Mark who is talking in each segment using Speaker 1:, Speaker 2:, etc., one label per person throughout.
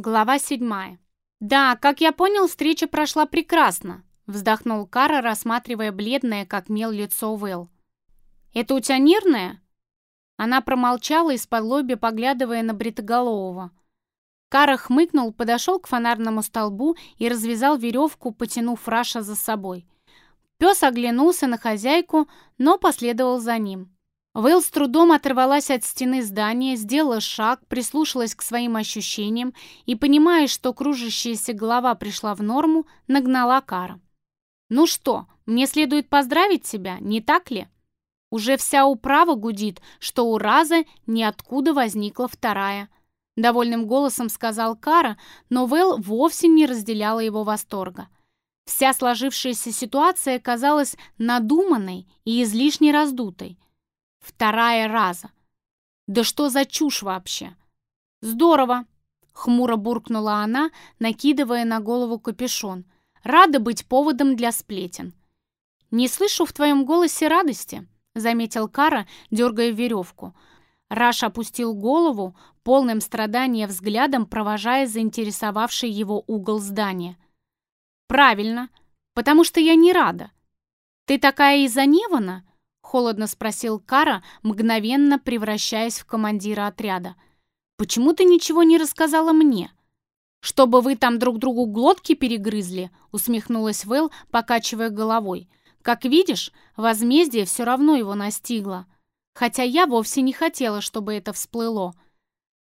Speaker 1: Глава седьмая. «Да, как я понял, встреча прошла прекрасно», вздохнул Кара, рассматривая бледное, как мел, лицо Вэл. «Это у тебя нервное?» Она промолчала из-под лоби, поглядывая на Бритоголового. Кара хмыкнул, подошел к фонарному столбу и развязал веревку, потянув Раша за собой. Пес оглянулся на хозяйку, но последовал за ним. Вэл с трудом оторвалась от стены здания, сделала шаг, прислушалась к своим ощущениям и, понимая, что кружащаяся голова пришла в норму, нагнала Кара. «Ну что, мне следует поздравить тебя, не так ли?» Уже вся управа гудит, что у Раза ниоткуда возникла вторая. Довольным голосом сказал Кара, но Вэл вовсе не разделяла его восторга. Вся сложившаяся ситуация казалась надуманной и излишне раздутой. Вторая раза. Да что за чушь вообще? Здорово, хмуро буркнула она, накидывая на голову капюшон. Рада быть поводом для сплетен. Не слышу в твоем голосе радости, заметил Кара, дергая веревку. Раш опустил голову, полным страдания взглядом провожая заинтересовавший его угол здания. «Правильно, потому что я не рада. Ты такая из-за Невана? Холодно спросил Кара, мгновенно превращаясь в командира отряда. «Почему ты ничего не рассказала мне?» «Чтобы вы там друг другу глотки перегрызли?» усмехнулась Вэл, покачивая головой. «Как видишь, возмездие все равно его настигло. Хотя я вовсе не хотела, чтобы это всплыло».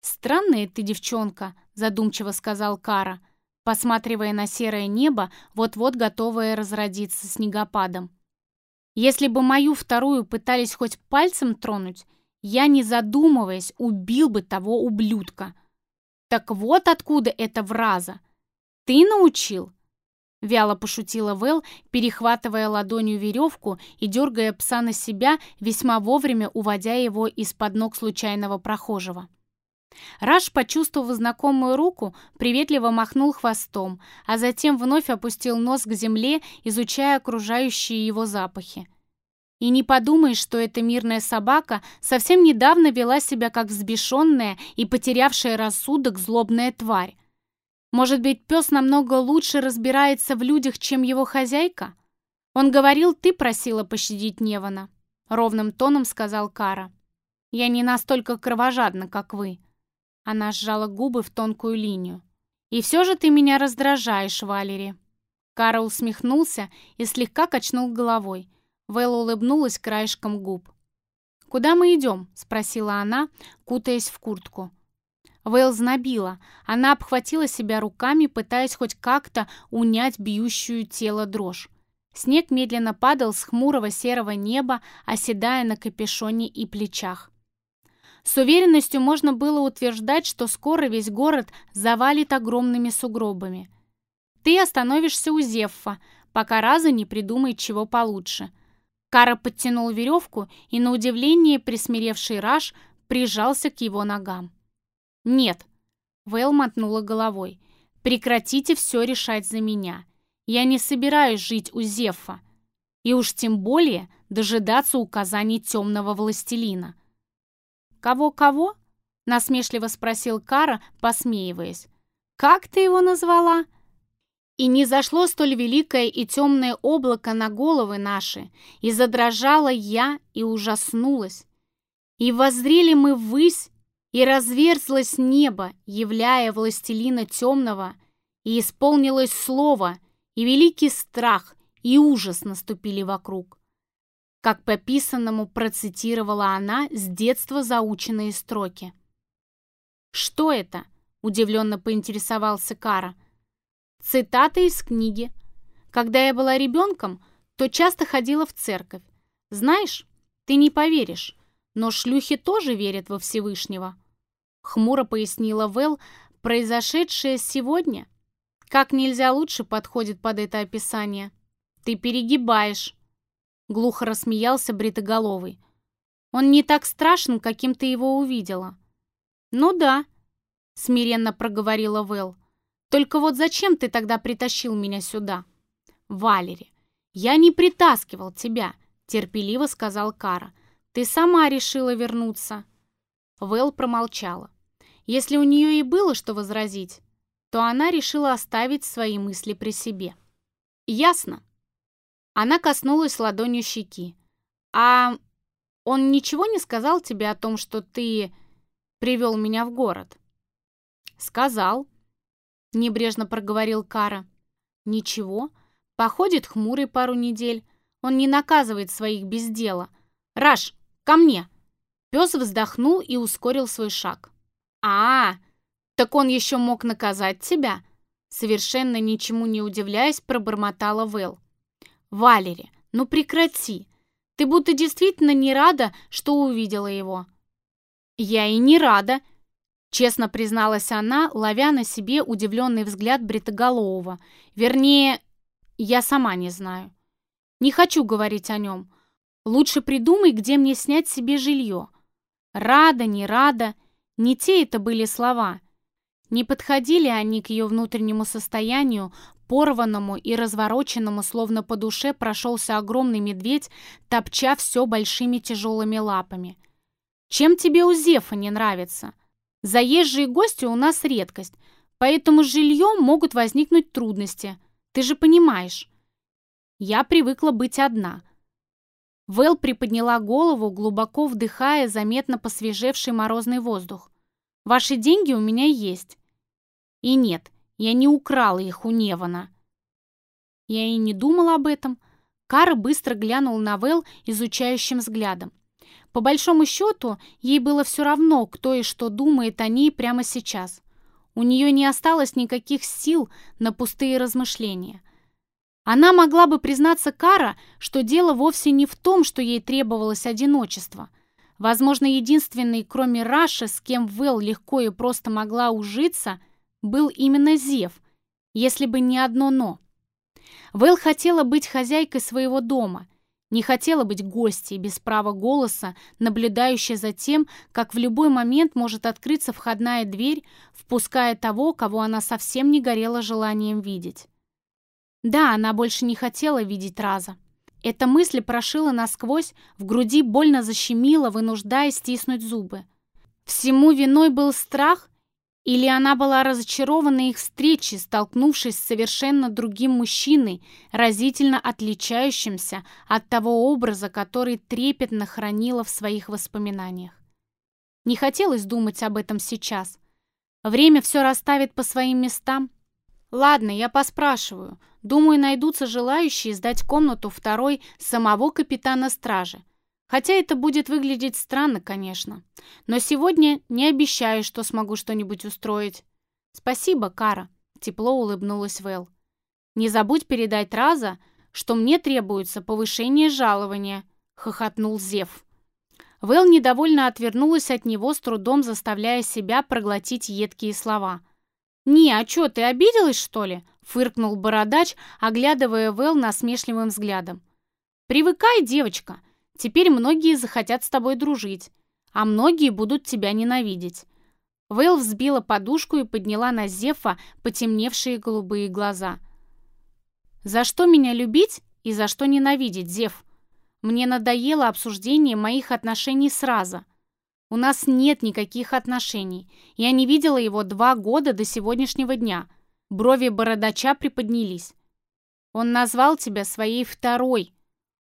Speaker 1: «Странная ты девчонка», задумчиво сказал Кара, посматривая на серое небо, вот-вот готовое разродиться снегопадом. Если бы мою вторую пытались хоть пальцем тронуть, я, не задумываясь, убил бы того ублюдка. Так вот откуда это враза. Ты научил? Вяло пошутила Вэл, перехватывая ладонью веревку и дергая пса на себя, весьма вовремя уводя его из-под ног случайного прохожего. Раш, почувствовав знакомую руку, приветливо махнул хвостом, а затем вновь опустил нос к земле, изучая окружающие его запахи. И не подумай, что эта мирная собака совсем недавно вела себя как взбешенная и потерявшая рассудок злобная тварь. Может быть, пес намного лучше разбирается в людях, чем его хозяйка? Он говорил, ты просила пощадить Невана. Ровным тоном сказал Кара. Я не настолько кровожадна, как вы. Она сжала губы в тонкую линию. «И все же ты меня раздражаешь, Валери». Кара усмехнулся и слегка качнул головой. Вэлла улыбнулась краешком губ. «Куда мы идем?» — спросила она, кутаясь в куртку. Вэлл знобила. Она обхватила себя руками, пытаясь хоть как-то унять бьющую тело дрожь. Снег медленно падал с хмурого серого неба, оседая на капюшоне и плечах. С уверенностью можно было утверждать, что скоро весь город завалит огромными сугробами. Ты остановишься у Зеффа, пока Раза не придумает чего получше. Кара подтянул веревку, и на удивление присмиревший Раш прижался к его ногам. «Нет», — Вэл мотнула головой, — «прекратите все решать за меня. Я не собираюсь жить у Зеффа, и уж тем более дожидаться указаний темного властелина. «Кого-кого?» — насмешливо спросил Кара, посмеиваясь. «Как ты его назвала?» И не зашло столь великое и темное облако на головы наши, и задрожала я и ужаснулась. И воззрели мы ввысь, и разверзлось небо, являя властелина темного, и исполнилось слово, и великий страх, и ужас наступили вокруг как по писанному процитировала она с детства заученные строки. «Что это?» — удивленно поинтересовался Кара. «Цитата из книги. Когда я была ребенком, то часто ходила в церковь. Знаешь, ты не поверишь, но шлюхи тоже верят во Всевышнего». Хмуро пояснила Вэл, произошедшее сегодня как нельзя лучше подходит под это описание. Ты перегибаешь. Глухо рассмеялся Бритоголовый. «Он не так страшен, каким ты его увидела». «Ну да», — смиренно проговорила Вэл. «Только вот зачем ты тогда притащил меня сюда?» «Валери, я не притаскивал тебя», — терпеливо сказал Кара. «Ты сама решила вернуться». Вэл промолчала. Если у нее и было что возразить, то она решила оставить свои мысли при себе. «Ясно». Она коснулась ладонью щеки. «А он ничего не сказал тебе о том, что ты привел меня в город?» «Сказал», — небрежно проговорил Кара. «Ничего. Походит хмурый пару недель. Он не наказывает своих без дела. Раш, ко мне!» Пес вздохнул и ускорил свой шаг. «А, так он еще мог наказать тебя?» Совершенно ничему не удивляясь, пробормотала Вэл. «Валери, ну прекрати! Ты будто действительно не рада, что увидела его». «Я и не рада», — честно призналась она, ловя на себе удивленный взгляд Бритоголового. «Вернее, я сама не знаю. Не хочу говорить о нем. Лучше придумай, где мне снять себе жилье. Рада, не рада, не те это были слова. Не подходили они к ее внутреннему состоянию, порванному и развороченному, словно по душе прошелся огромный медведь, топча все большими тяжелыми лапами. «Чем тебе у Зефа не нравится? Заезжие гости у нас редкость, поэтому с жильем могут возникнуть трудности. Ты же понимаешь. Я привыкла быть одна». Вэл приподняла голову, глубоко вдыхая заметно посвежевший морозный воздух. «Ваши деньги у меня есть. И нет, я не украла их у Невана. Я и не думала об этом. Кара быстро глянул на Вэл изучающим взглядом. По большому счету, ей было все равно, кто и что думает о ней прямо сейчас. У нее не осталось никаких сил на пустые размышления. Она могла бы признаться Кара, что дело вовсе не в том, что ей требовалось одиночество. Возможно, единственный, кроме Раши, с кем Вэл легко и просто могла ужиться – был именно Зев, если бы не одно «но». Вэл хотела быть хозяйкой своего дома, не хотела быть гостьей без права голоса, наблюдающей за тем, как в любой момент может открыться входная дверь, впуская того, кого она совсем не горела желанием видеть. Да, она больше не хотела видеть Раза. Эта мысль прошила насквозь, в груди больно защемила, вынуждая стиснуть зубы. Всему виной был страх или она была разочарована их встречей, столкнувшись с совершенно другим мужчиной, разительно отличающимся от того образа, который трепетно хранила в своих воспоминаниях. Не хотелось думать об этом сейчас. Время все расставит по своим местам. Ладно, я поспрашиваю. Думаю, найдутся желающие сдать комнату второй самого капитана стражи. Хотя это будет выглядеть странно, конечно. Но сегодня не обещаю, что смогу что-нибудь устроить. Спасибо, Кара, тепло улыбнулась Вэл. Не забудь передать Раза, что мне требуется повышение жалования, хохотнул Зев. Вэл недовольно отвернулась от него, с трудом заставляя себя проглотить едкие слова. «Не, а чё, ты обиделась, что ли?» — фыркнул бородач, оглядывая Вэл насмешливым взглядом. «Привыкай, девочка. Теперь многие захотят с тобой дружить, а многие будут тебя ненавидеть». Вейл взбила подушку и подняла на Зефа потемневшие голубые глаза. «За что меня любить и за что ненавидеть, Зеф? Мне надоело обсуждение моих отношений с Раза. У нас нет никаких отношений. Я не видела его два года до сегодняшнего дня». Брови бородача приподнялись. «Он назвал тебя своей второй»,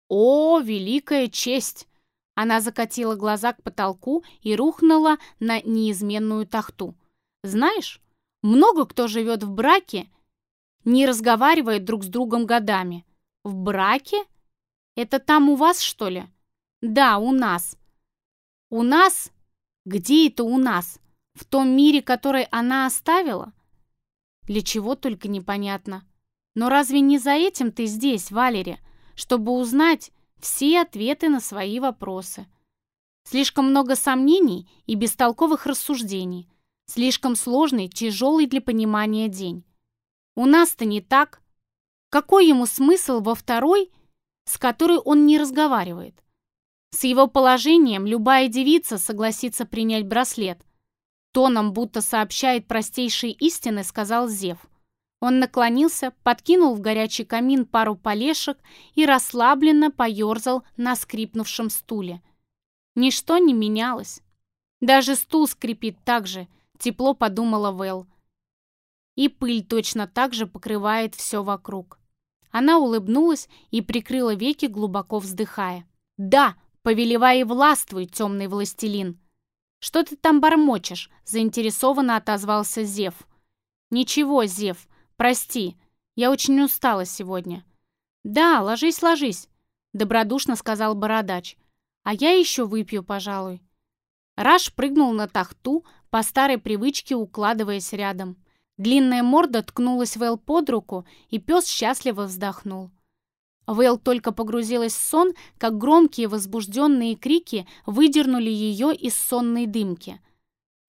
Speaker 1: «О, великая честь!» Она закатила глаза к потолку и рухнула на неизменную тахту. «Знаешь, много кто живет в браке, не разговаривает друг с другом годами. В браке? Это там у вас, что ли?» «Да, у нас». «У нас? Где это у нас? В том мире, который она оставила?» «Для чего только непонятно. Но разве не за этим ты здесь, Валерия?» Чтобы узнать все ответы на свои вопросы. Слишком много сомнений и бестолковых рассуждений. Слишком сложный, тяжелый для понимания день. У нас-то не так. Какой ему смысл во второй, с которой он не разговаривает? С его положением любая девица согласится принять браслет. Тоном, будто сообщает простейшие истины, сказал Зев. Он наклонился, подкинул в горячий камин пару полешек и расслабленно поерзал на скрипнувшем стуле. Ничто не менялось. Даже стул скрипит так же, тепло подумала Вэл. И пыль точно так же покрывает все вокруг. Она улыбнулась и прикрыла веки, глубоко вздыхая. «Да, повелевай и властвуй, темный властелин!» «Что ты там бормочешь?» — заинтересованно отозвался Зев. «Ничего, Зев, прости, я очень устала сегодня». «Да, ложись, ложись», — добродушно сказал Бородач. «А я еще выпью, пожалуй». Раш прыгнул на тахту, по старой привычке укладываясь рядом. Длинная морда ткнулась Вэл под руку, и пес счастливо вздохнул. Вэл только погрузилась в сон, как громкие возбужденные крики выдернули ее из сонной дымки.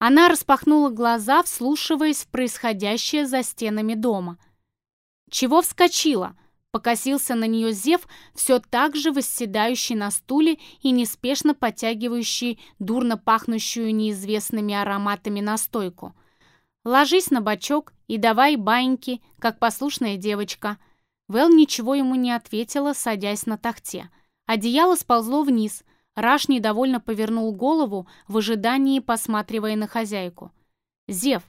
Speaker 1: Она распахнула глаза, вслушиваясь в происходящее за стенами дома. «Чего вскочила?» Покосился на нее Зев, все так же восседающий на стуле и неспешно подтягивающий дурно пахнущую неизвестными ароматами настойку. «Ложись на бочок и давай баньки, как послушная девочка». Вэл ничего ему не ответила, садясь на тахте. Одеяло сползло вниз. Раш недовольно повернул голову, в ожидании посматривая на хозяйку. «Зев,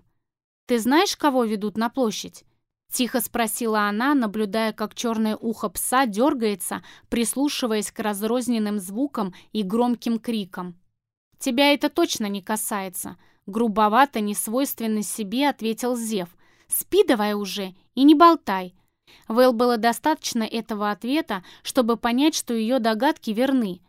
Speaker 1: ты знаешь, кого ведут на площадь?» Тихо спросила она, наблюдая, как черное ухо пса дергается, прислушиваясь к разрозненным звукам и громким крикам. «Тебя это точно не касается», — грубовато, несвойственно себе ответил Зев. «Спи давай уже и не болтай». Вэл было достаточно этого ответа, чтобы понять, что ее догадки верны.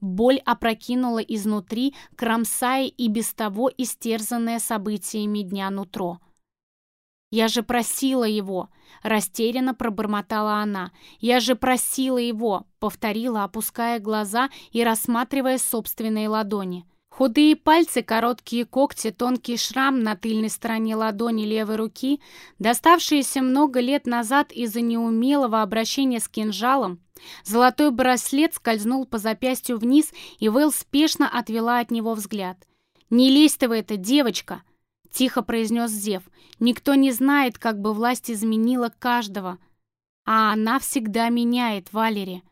Speaker 1: Боль опрокинула изнутри, кромсая и без того истерзанное событиями дня нутро. «Я же просила его!» — растерянно пробормотала она. «Я же просила его!» — повторила, опуская глаза и рассматривая собственные ладони. Худые пальцы, короткие когти, тонкий шрам на тыльной стороне ладони левой руки, доставшиеся много лет назад из-за неумелого обращения с кинжалом, золотой браслет скользнул по запястью вниз, и Вэл спешно отвела от него взгляд. «Не лезь ты в это, девочка!» — тихо произнес Зев. «Никто не знает, как бы власть изменила каждого. А она всегда меняет, Валери».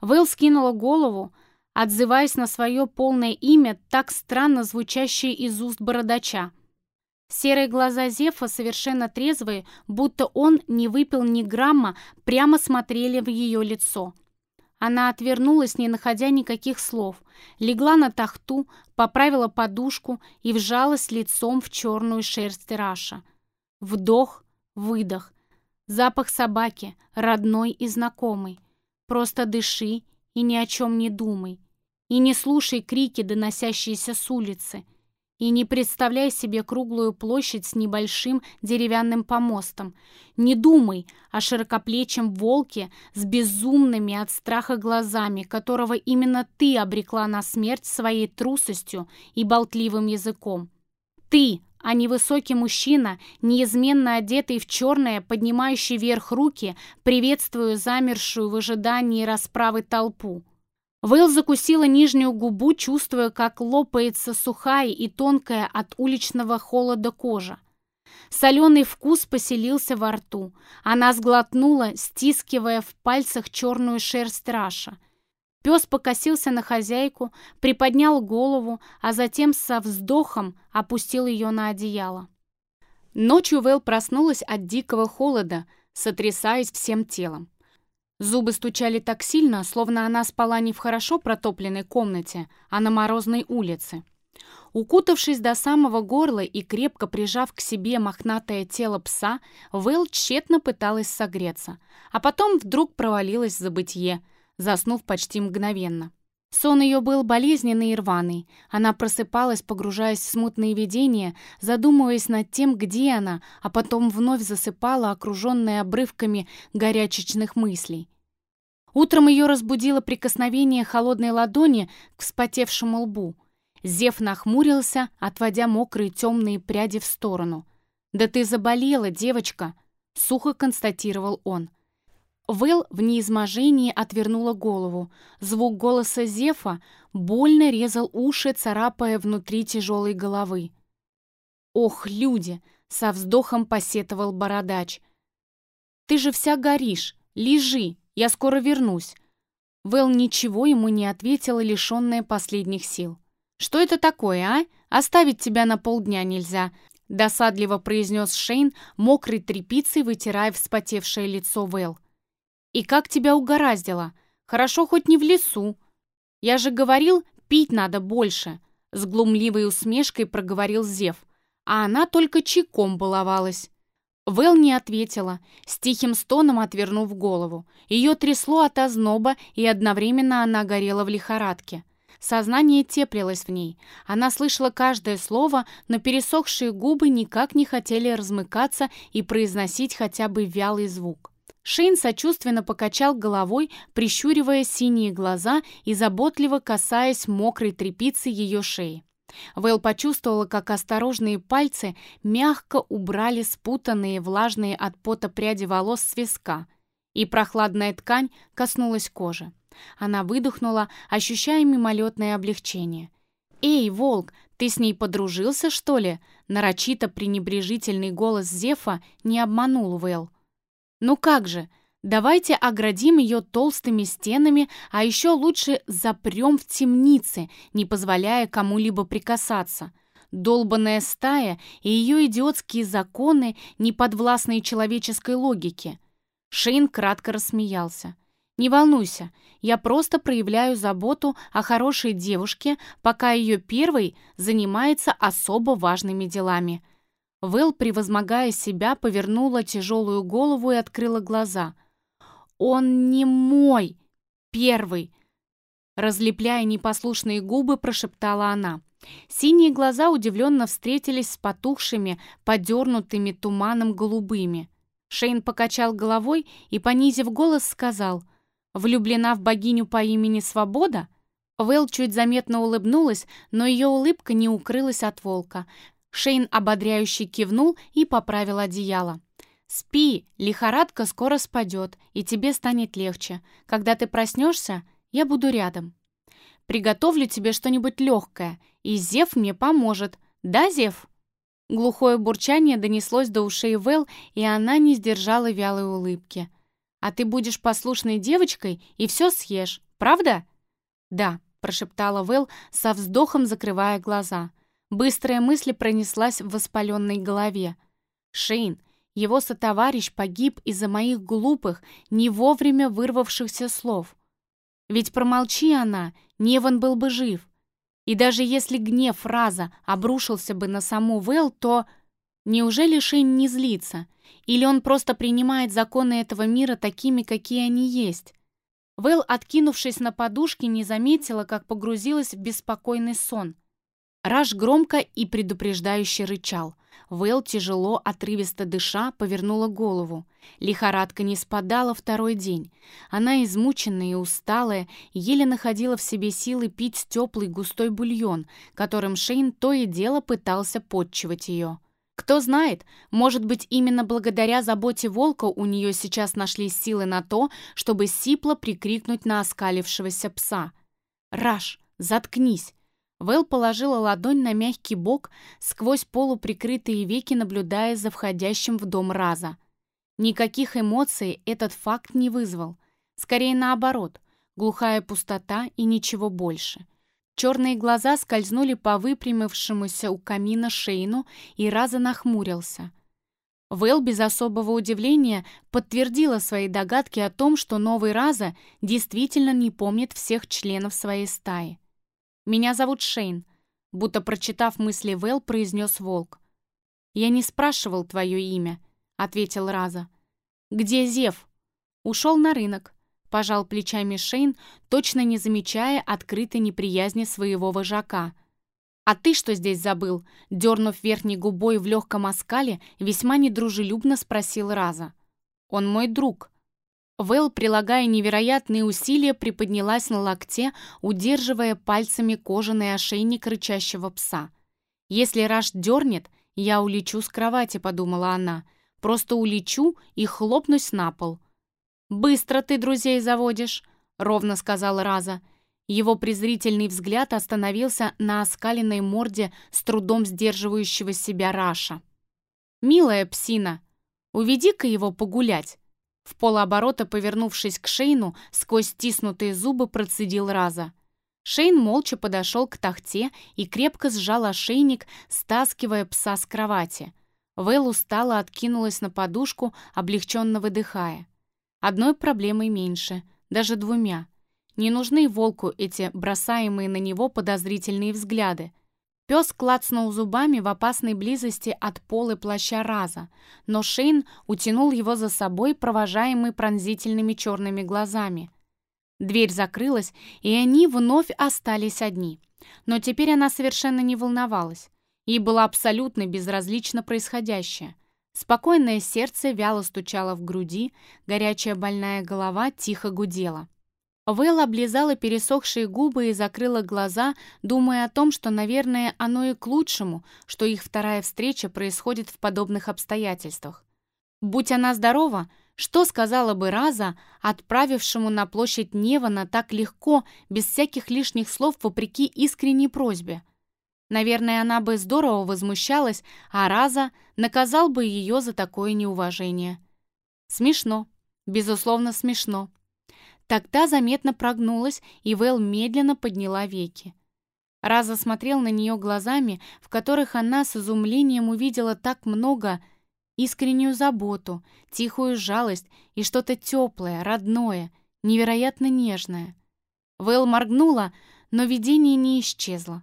Speaker 1: Вэл скинула голову, отзываясь на свое полное имя, так странно звучащее из уст бородача. Серые глаза Зефа, совершенно трезвые, будто он не выпил ни грамма, прямо смотрели в ее лицо. Она отвернулась, не находя никаких слов, легла на тахту, поправила подушку и вжалась лицом в черную шерсть Раша. Вдох, выдох. Запах собаки, родной и знакомый. Просто дыши и ни о чем не думай. И не слушай крики, доносящиеся с улицы — и не представляй себе круглую площадь с небольшим деревянным помостом. Не думай о широкоплечем волке с безумными от страха глазами, которого именно ты обрекла на смерть своей трусостью и болтливым языком. Ты, а не высокий мужчина, неизменно одетый в черное, поднимающий вверх руки, приветствую замершую в ожидании расправы толпу. Вейл закусила нижнюю губу, чувствуя, как лопается сухая и тонкая от уличного холода кожа. Соленый вкус поселился во рту. Она сглотнула, стискивая в пальцах черную шерсть Раша. Пес покосился на хозяйку, приподнял голову, а затем со вздохом опустил ее на одеяло. Ночью Вэл проснулась от дикого холода, сотрясаясь всем телом. Зубы стучали так сильно, словно она спала не в хорошо протопленной комнате, а на морозной улице. Укутавшись до самого горла и крепко прижав к себе мохнатое тело пса, Вэл тщетно пыталась согреться, а потом вдруг провалилась в забытье, заснув почти мгновенно. Сон ее был болезненный и рваный. Она просыпалась, погружаясь в смутные видения, задумываясь над тем, где она, а потом вновь засыпала, окруженная обрывками горячечных мыслей. Утром ее разбудило прикосновение холодной ладони к вспотевшему лбу. Зев нахмурился, отводя мокрые темные пряди в сторону. «Да ты заболела, девочка!» — сухо констатировал он. Вэл в неизможении отвернула голову. Звук голоса Зефа больно резал уши, царапая внутри тяжелой головы. «Ох, люди!» — со вздохом посетовал бородач. «Ты же вся горишь! Лежи! Я скоро вернусь!» Вэл ничего ему не ответила, лишенная последних сил. «Что это такое, а? Оставить тебя на полдня нельзя. досадливо произнес Шейн, мокрой тряпицей вытирая вспотевшее лицо Вэл. «И как тебя угораздило? Хорошо хоть не в лесу. Я же говорил, пить надо больше», — с глумливой усмешкой проговорил Зев, а она только чайком баловалась. Вэл не ответила, с тихим стоном отвернув голову. Ее трясло от озноба, и одновременно она горела в лихорадке. Сознание теплилось в ней. Она слышала каждое слово, но пересохшие губы никак не хотели размыкаться и произносить хотя бы вялый звук. Шейн сочувственно покачал головой, прищуривая синие глаза и заботливо касаясь мокрой тряпицы ее шеи. Вэл почувствовала, как осторожные пальцы мягко убрали спутанные, влажные от пота пряди волос с виска, и прохладная ткань коснулась кожи. Она выдохнула, ощущая мимолетное облегчение. «Эй, волк, ты с ней подружился, что ли?» Нарочито пренебрежительный голос Зефа не обманул Вэл. «Ну как же, давайте оградим ее толстыми стенами, а еще лучше запрем в темнице, не позволяя кому-либо прикасаться. Долбанная стая и ее идиотские законы, не подвластные человеческой логике». Шейн кратко рассмеялся. «Не волнуйся, я просто проявляю заботу о хорошей девушке, пока ее первой занимается особо важными делами». Вэл, превозмогая себя, повернула тяжелую голову и открыла глаза. «Он не мой первый!» Разлепляя непослушные губы, прошептала она. Синие глаза удивленно встретились с потухшими, подернутыми туманом голубыми. Шейн покачал головой и, понизив голос, сказал — Влюблена в богиню по имени Свобода? Вэл чуть заметно улыбнулась, но ее улыбка не укрылась от волка. Шейн ободряюще кивнул и поправил одеяло. «Спи, лихорадка скоро спадет, и тебе станет легче. Когда ты проснешься, я буду рядом. Приготовлю тебе что-нибудь легкое, и Зев мне поможет. Да, Зев?» Глухое бурчание донеслось до ушей Вэл, и она не сдержала вялой улыбки. А ты будешь послушной девочкой и все съешь, правда?» «Да», — прошептала Вэл, со вздохом закрывая глаза. Быстрая мысль пронеслась в воспаленной голове. «Шейн, его сотоварищ погиб из-за моих глупых, не вовремя вырвавшихся слов. Ведь промолчи она, Неван был бы жив. И даже если гнев Раза обрушился бы на саму Вэл, то... Неужели Шейн не злится? Или он просто принимает законы этого мира такими, какие они есть? Вэл, откинувшись на подушке, не заметила, как погрузилась в беспокойный сон. Раш громко и предупреждающе рычал. Вэл, тяжело, отрывисто дыша, повернула голову. Лихорадка не спадала второй день. Она, измученная и усталая, еле находила в себе силы пить теплый густой бульон, которым Шейн то и дело пытался подчивать ее. Кто знает, может быть, именно благодаря заботе волка у нее сейчас нашлись силы на то, чтобы сипло прикрикнуть на оскалившегося пса. «Раш, заткнись!» Вэл положила ладонь на мягкий бок, сквозь полуприкрытые веки наблюдая за входящим в дом Раза. Никаких эмоций этот факт не вызвал. Скорее наоборот, глухая пустота и ничего больше. Черные глаза скользнули по выпрямившемуся у камина Шейну и раза нахмурился. Вэл без особого удивления подтвердила свои догадки о том, что новый Раза действительно не помнит всех членов своей стаи. «Меня зовут Шейн», — будто прочитав мысли Вэл, произнес волк. «Я не спрашивал твое имя», — ответил Раза. «Где Зев?» «Ушел на рынок. Пожал плечами Шейн, точно не замечая открытой неприязни своего вожака. «А ты что здесь забыл?» Дернув верхней губой в легком оскале, весьма недружелюбно спросил Раза. «Он мой друг». Вэл, прилагая невероятные усилия, приподнялась на локте, удерживая пальцами кожаный ошейник рычащего пса. «Если Раш дернет, я улечу с кровати», — подумала она. «Просто улечу и хлопнусь на пол». «Быстро ты друзей заводишь», — ровно сказал Раза. Его презрительный взгляд остановился на оскаленной морде с трудом сдерживающего себя Раша. «Милая псина, уведи-ка его погулять». В полоборота, повернувшись к Шейну, сквозь стиснутые зубы процедил Раза. Шейн молча подошел к тахте и крепко сжал ошейник, стаскивая пса с кровати. Вэл устало откинулась на подушку, облегченно выдыхая. Одной проблемой меньше, даже двумя. Не нужны волку эти бросаемые на него подозрительные взгляды. Пес клацнул зубами в опасной близости от полы плаща Раза, но Шейн утянул его за собой, провожаемый пронзительными черными глазами. Дверь закрылась, и они вновь остались одни. Но теперь она совершенно не волновалась. Ей было абсолютно безразлично происходящее. Спокойное сердце вяло стучало в груди, горячая больная голова тихо гудела. Вэл облизала пересохшие губы и закрыла глаза, думая о том, что, наверное, оно и к лучшему, что их вторая встреча происходит в подобных обстоятельствах. Будь она здорова, что сказала бы Раза, отправившему на площадь Невана так легко, без всяких лишних слов, вопреки искренней просьбе? Наверное, она бы здорово возмущалась, а Раза наказал бы ее за такое неуважение. Смешно. Безусловно, смешно. Тогда заметно прогнулась, и Вэл медленно подняла веки. Раза смотрел на нее глазами, в которых она с изумлением увидела так много искреннюю заботу, тихую жалость и что-то теплое, родное, невероятно нежное. Вэл моргнула, но видение не исчезло.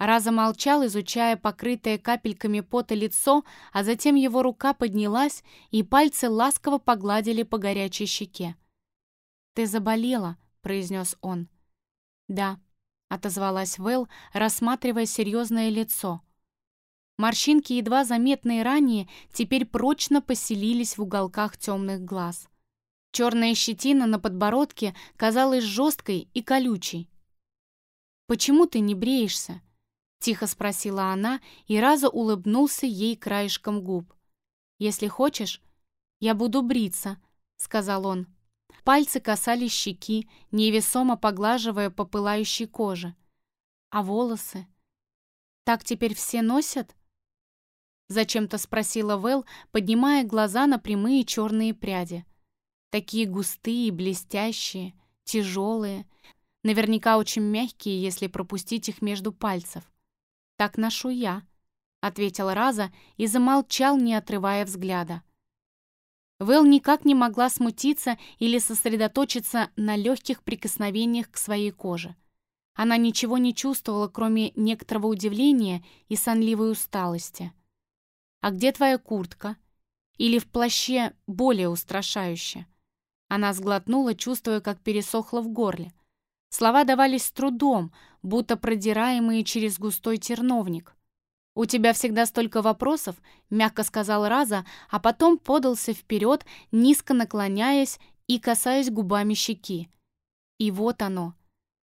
Speaker 1: Раза молчал, изучая покрытое капельками пота лицо, а затем его рука поднялась, и пальцы ласково погладили по горячей щеке. «Ты заболела», — произнес он. «Да», — отозвалась Вэл, рассматривая серьезное лицо. Морщинки, едва заметные ранее, теперь прочно поселились в уголках темных глаз. Черная щетина на подбородке казалась жесткой и колючей. «Почему ты не бреешься?» — тихо спросила она, и Раза улыбнулся ей краешком губ. «Если хочешь, я буду бриться», — сказал он. Пальцы касались щеки, невесомо поглаживая по пылающей коже. А волосы? Так теперь все носят? Зачем-то спросила Вэл, поднимая глаза на прямые черные пряди. Такие густые, блестящие, тяжелые, наверняка очень мягкие, если пропустить их между пальцев. «Так ношу я», — ответил Раза и замолчал, не отрывая взгляда. Вэл никак не могла смутиться или сосредоточиться на легких прикосновениях к своей коже. Она ничего не чувствовала, кроме некоторого удивления и сонливой усталости. «А где твоя куртка?» Или в плаще более устрашающе? Она сглотнула, чувствуя, как пересохло в горле. Слова давались с трудом, будто продираемые через густой терновник. «У тебя всегда столько вопросов», — мягко сказал Раза, а потом подался вперед, низко наклоняясь и касаясь губами щеки. И вот оно.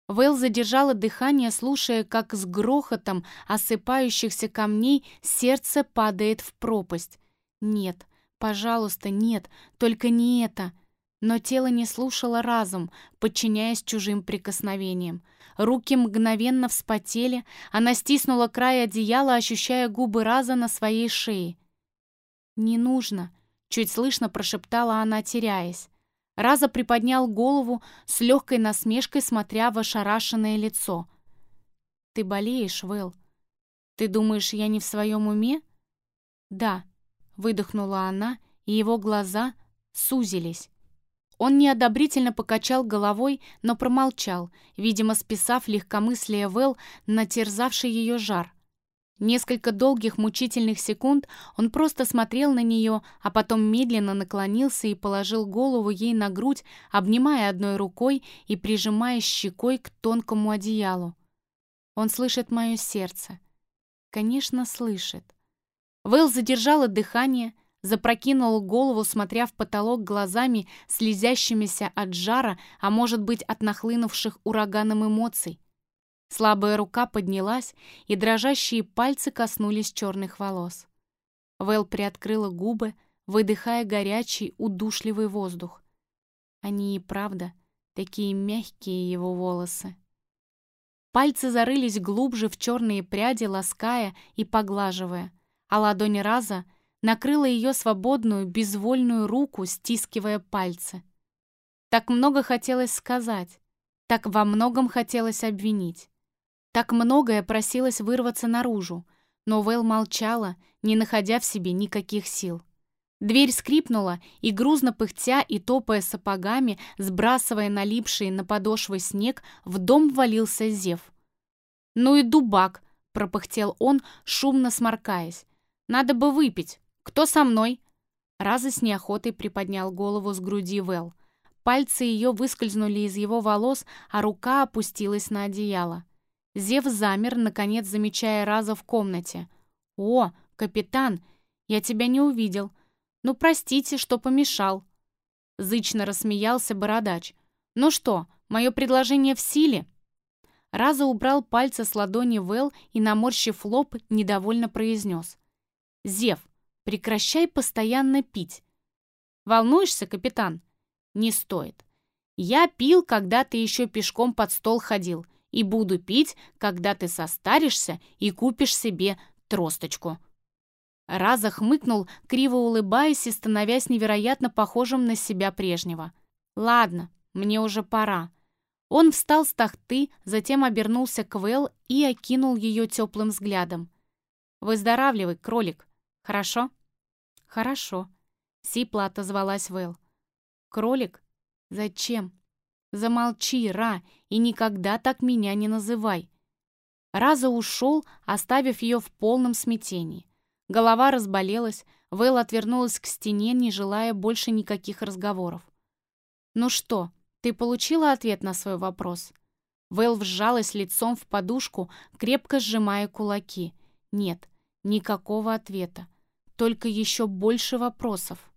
Speaker 1: Вэл задержала дыхание, слушая, как с грохотом осыпающихся камней сердце падает в пропасть. «Нет, пожалуйста, нет, только не это!» Но тело не слушало разум, подчиняясь чужим прикосновениям. Руки мгновенно вспотели, она стиснула край одеяла, ощущая губы Раза на своей шее. «Не нужно», — чуть слышно прошептала она, теряясь. Раза приподнял голову с легкой насмешкой, смотря в ошарашенное лицо. «Ты болеешь, Вэл? Ты думаешь, я не в своем уме?» «Да», — выдохнула она, и его глаза сузились. Он неодобрительно покачал головой, но промолчал, видимо, списав легкомыслие Вэл на терзавший ее жар. Несколько долгих мучительных секунд он просто смотрел на нее, а потом медленно наклонился и положил голову ей на грудь, обнимая одной рукой и прижимая щекой к тонкому одеялу. Он слышит мое сердце. Конечно, слышит. Вэл задержала дыхание, запрокинул голову, смотря в потолок глазами, слезящимися от жара, а может быть, от нахлынувших ураганом эмоций. Слабая рука поднялась, и дрожащие пальцы коснулись черных волос. Вэл приоткрыла губы, выдыхая горячий, удушливый воздух. Они и правда такие мягкие его волосы. Пальцы зарылись глубже в черные пряди, лаская и поглаживая, а ладонь Раза — накрыла ее свободную, безвольную руку, стискивая пальцы. Так много хотелось сказать, Так во многом хотелось обвинить. Так многое просилось вырваться наружу, но Вэл молчала, не находя в себе никаких сил. Дверь скрипнула, и грузно пыхтя и топая сапогами, сбрасывая налипший на подошвы снег, в дом ввалился Зев. «Ну и дубак!» — пропыхтел он, шумно сморкаясь. «Надо бы выпить. Кто со мной?» Раза с неохотой приподнял голову с груди Вэл. Пальцы ее выскользнули из его волос, а рука опустилась на одеяло. Зев замер, наконец замечая Раза в комнате. «О, капитан, я тебя не увидел. Ну, простите, что помешал». Зычно рассмеялся бородач. «Ну что, мое предложение в силе?» Раза убрал пальцы с ладони Вэл и, наморщив лоб, недовольно произнес. «Зев, прекращай постоянно пить». «Волнуешься, капитан?» «Не стоит. Я пил, когда ты еще пешком под стол ходил, и буду пить, когда ты состаришься и купишь себе тросточку». Раза хмыкнул, криво улыбаясь и становясь невероятно похожим на себя прежнего. «Ладно, мне уже пора». Он встал с тахты, затем обернулся к Вэл и окинул ее теплым взглядом. «Выздоравливай, кролик. Хорошо?» «Хорошо», — сипло отозвалась Вэл. «Кролик? Зачем?» «Замолчи, Ра, и никогда так меня не называй». Раза ушел, оставив ее в полном смятении. Голова разболелась, Вэл отвернулась к стене, не желая больше никаких разговоров. «Ну что, ты получила ответ на свой вопрос?» Вэл вжалась лицом в подушку, крепко сжимая кулаки. «Нет, никакого ответа. Только еще больше вопросов».